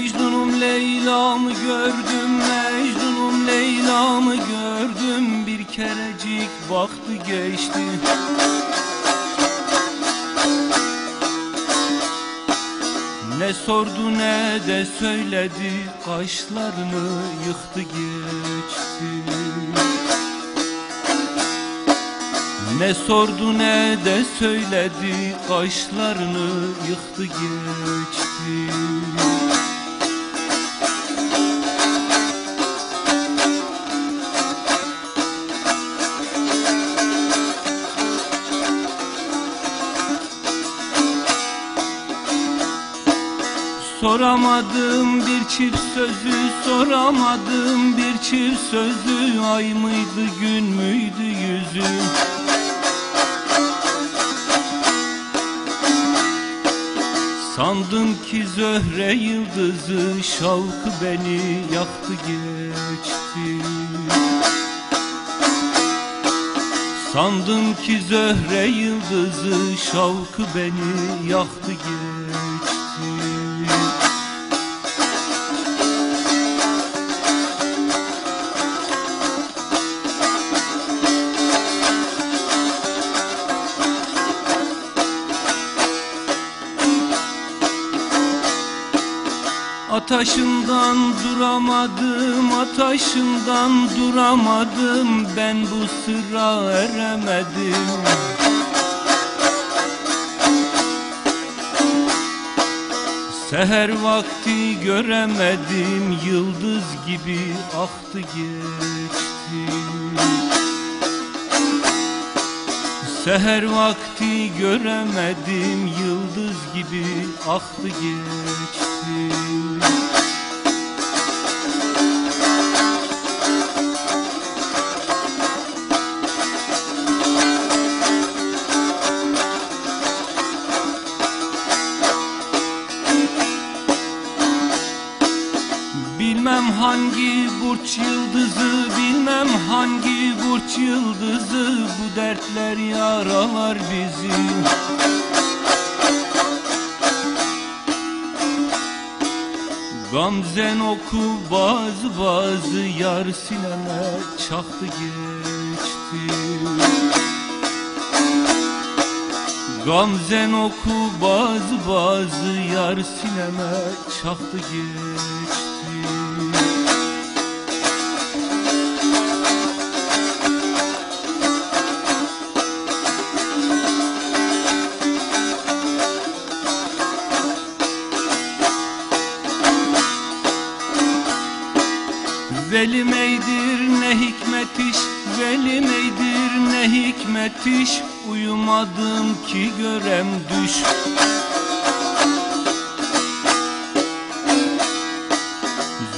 Mecnunum Leyla'mı gördüm Mecnunum Leyla'mı gördüm. Bir kerecik baktı geçti. Ne sordu ne de söyledi Kaşlarını yıktı geçti. Ne sordu ne de söyledi Kaşlarını yıktı geçti Soramadım bir çift sözü Soramadım bir çift sözü. Ay mıydı gün müydü yüzü? Sandım ki zöhre yıldızı Şavkı beni yaktı geçti. Sandım ki zöhre yıldızı Şavkı beni yaktı geçti Ataşından duramadım, ataşından duramadım. Ben bu sıra eremedim. Seher vakti göremedim, yıldız gibi aktı geçti Seher vakti göremedim, yıldız gibi aktı geçti. Bilmem hangi burç yıldızı Bilmem hangi burç yıldızı. Bu dertler yaralar bizi. Gamzen oku bazı bazı Yar sineme çaktı geçti. Gamzen oku bazı bazı Yar sineme çaktı geçti Velim eydir ne hikmet iş eydir ne hikmet iş Uyumadım ki görem düş.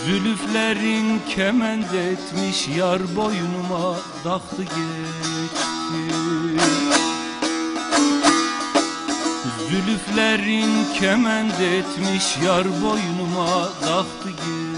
Zülüflerin kement etmiş Yar boynuma daktı geçti Zülüflerin kement etmiş Yar boynuma daktı geçti